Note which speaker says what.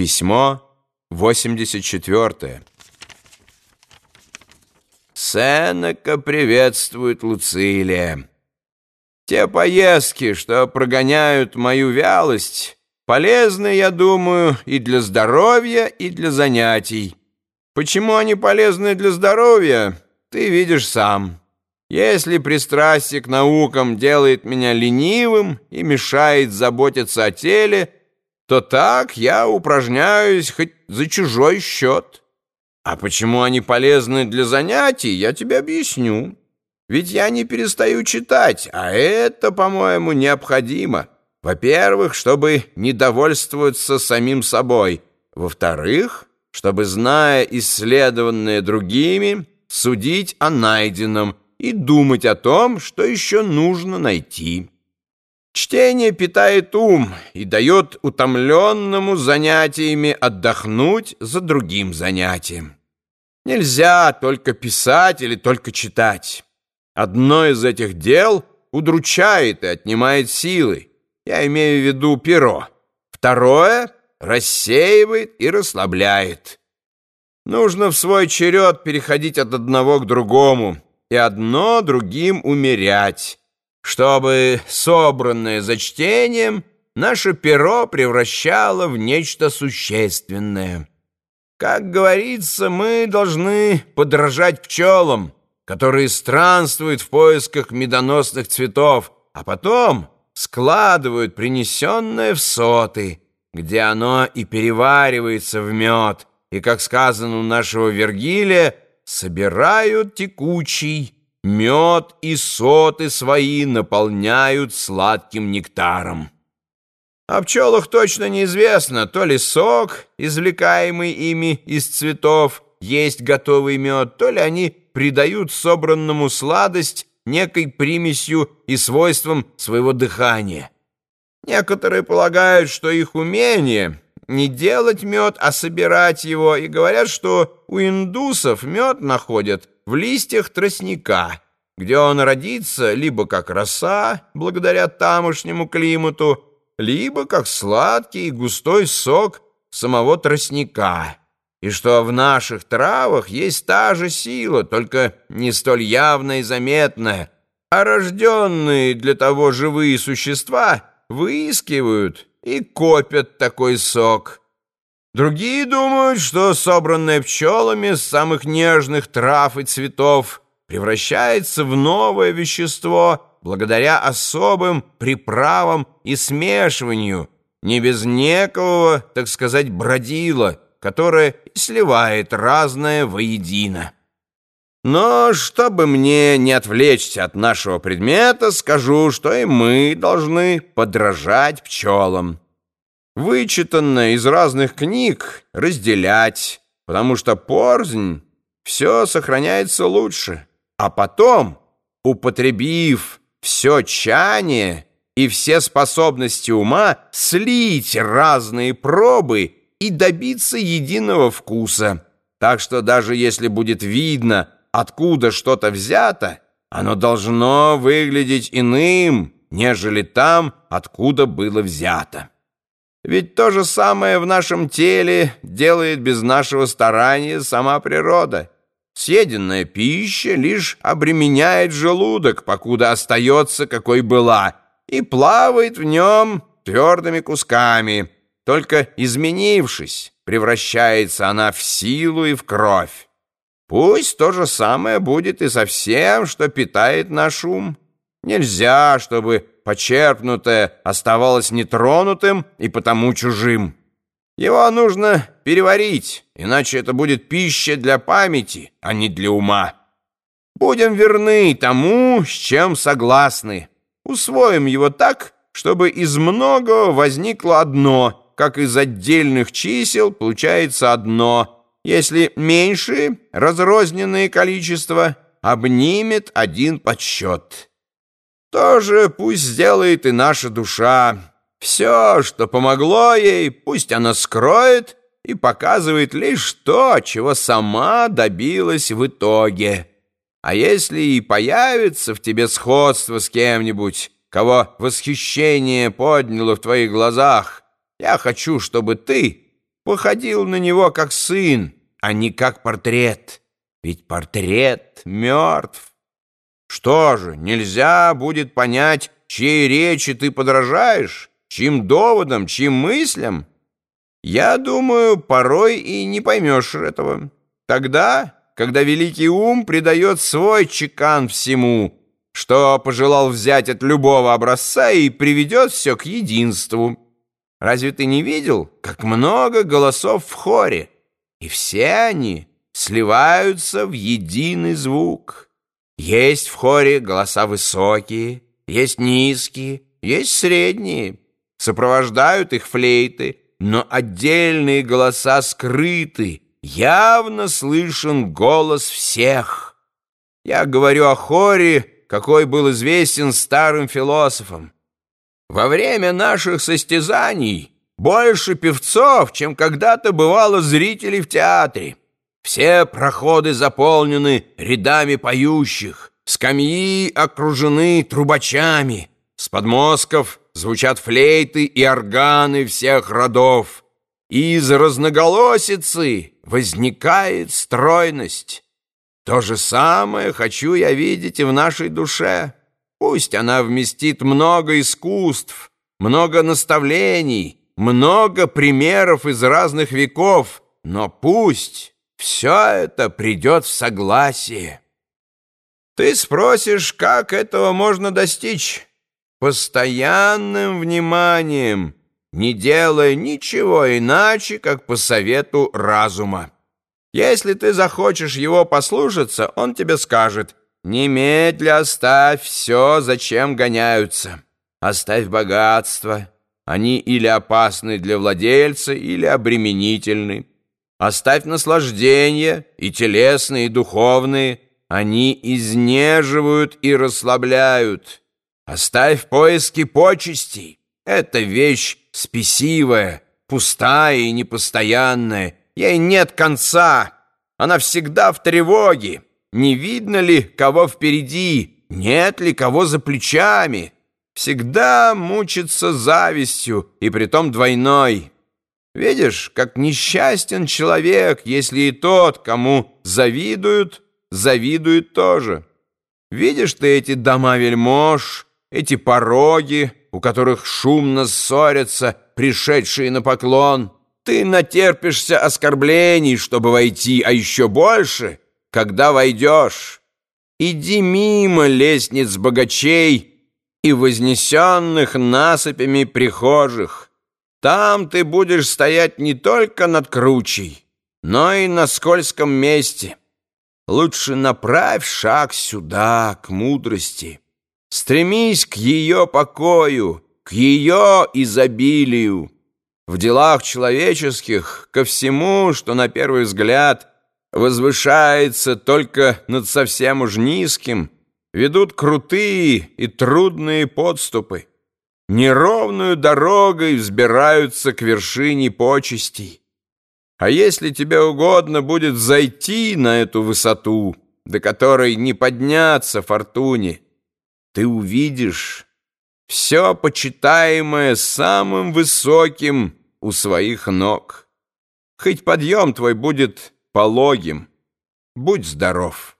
Speaker 1: Письмо 84. Сенека приветствует Луцилия. Те поездки, что прогоняют мою вялость, полезны, я думаю, и для здоровья, и для занятий. Почему они полезны для здоровья, ты видишь сам. Если пристрастие к наукам делает меня ленивым и мешает заботиться о теле, то так я упражняюсь хоть за чужой счет. А почему они полезны для занятий, я тебе объясню. Ведь я не перестаю читать, а это, по-моему, необходимо. Во-первых, чтобы не довольствоваться самим собой. Во-вторых, чтобы, зная исследованное другими, судить о найденном и думать о том, что еще нужно найти. Чтение питает ум и дает утомленному занятиями отдохнуть за другим занятием. Нельзя только писать или только читать. Одно из этих дел удручает и отнимает силы. Я имею в виду перо. Второе рассеивает и расслабляет. Нужно в свой черед переходить от одного к другому и одно другим умерять чтобы собранное за чтением наше перо превращало в нечто существенное. Как говорится, мы должны подражать пчелам, которые странствуют в поисках медоносных цветов, а потом складывают принесенное в соты, где оно и переваривается в мед, и, как сказано у нашего Вергилия, собирают текучий, Мед и соты свои наполняют сладким нектаром. О пчелах точно неизвестно, то ли сок, извлекаемый ими из цветов, есть готовый мед, то ли они придают собранному сладость некой примесью и свойством своего дыхания. Некоторые полагают, что их умение не делать мед, а собирать его, и говорят, что у индусов мед находят в листьях тростника, где он родится либо как роса, благодаря тамошнему климату, либо как сладкий и густой сок самого тростника, и что в наших травах есть та же сила, только не столь явная и заметная, а рожденные для того живые существа выискивают и копят такой сок». Другие думают, что собранное пчелами с самых нежных трав и цветов превращается в новое вещество благодаря особым приправам и смешиванию, не без некого, так сказать, бродила, которое сливает разное воедино. Но чтобы мне не отвлечься от нашего предмета, скажу, что и мы должны подражать пчелам вычитанное из разных книг разделять, потому что порзнь все сохраняется лучше. А потом, употребив все чание и все способности ума, слить разные пробы и добиться единого вкуса. Так что даже если будет видно, откуда что-то взято, оно должно выглядеть иным, нежели там, откуда было взято. Ведь то же самое в нашем теле делает без нашего старания сама природа. Съеденная пища лишь обременяет желудок, покуда остается, какой была, и плавает в нем твердыми кусками. Только изменившись, превращается она в силу и в кровь. Пусть то же самое будет и со всем, что питает наш ум. Нельзя, чтобы почерпнутое оставалось нетронутым и потому чужим. Его нужно переварить, иначе это будет пища для памяти, а не для ума. Будем верны тому, с чем согласны. Усвоим его так, чтобы из многого возникло одно, как из отдельных чисел получается одно, если меньшие разрозненные количества обнимет один подсчет». Тоже пусть сделает и наша душа. Все, что помогло ей, пусть она скроет и показывает лишь то, чего сама добилась в итоге. А если и появится в тебе сходство с кем-нибудь, кого восхищение подняло в твоих глазах, я хочу, чтобы ты походил на него как сын, а не как портрет. Ведь портрет мертв. Что же, нельзя будет понять, чьей речи ты подражаешь, чьим доводам, чьим мыслям? Я думаю, порой и не поймешь этого. Тогда, когда великий ум придает свой чекан всему, что пожелал взять от любого образца и приведет все к единству. Разве ты не видел, как много голосов в хоре? И все они сливаются в единый звук. Есть в хоре голоса высокие, есть низкие, есть средние. Сопровождают их флейты, но отдельные голоса скрыты, явно слышен голос всех. Я говорю о хоре, какой был известен старым философам. Во время наших состязаний больше певцов, чем когда-то бывало зрителей в театре. Все проходы заполнены рядами поющих, скамьи окружены трубачами, с подмостков звучат флейты и органы всех родов. Из разноголосицы возникает стройность. То же самое хочу я видеть и в нашей душе. Пусть она вместит много искусств, много наставлений, много примеров из разных веков, но пусть все это придет в согласие. Ты спросишь, как этого можно достичь? Постоянным вниманием, не делая ничего иначе, как по совету разума. Если ты захочешь его послушаться, он тебе скажет — Немедля оставь все, зачем гоняются. Оставь богатство. Они или опасны для владельца, или обременительны. Оставь наслаждения, и телесные, и духовные. Они изнеживают и расслабляют. Оставь поиски почестей. Это вещь спесивая, пустая и непостоянная. Ей нет конца. Она всегда в тревоге. Не видно ли, кого впереди, нет ли кого за плечами? Всегда мучится завистью, и притом двойной. Видишь, как несчастен человек, если и тот, кому завидуют, завидует тоже. Видишь ты эти дома вельмож, эти пороги, у которых шумно ссорятся пришедшие на поклон. Ты натерпишься оскорблений, чтобы войти, а еще больше — когда войдешь, иди мимо лестниц богачей и вознесенных насыпями прихожих. Там ты будешь стоять не только над кручей, но и на скользком месте. Лучше направь шаг сюда, к мудрости. Стремись к ее покою, к ее изобилию. В делах человеческих ко всему, что на первый взгляд возвышается только над совсем уж низким, ведут крутые и трудные подступы. Неровную дорогой взбираются к вершине почестей. А если тебе угодно будет зайти на эту высоту, до которой не подняться фортуне, ты увидишь все почитаемое самым высоким у своих ног. Хоть подъем твой будет пологим. Будь здоров.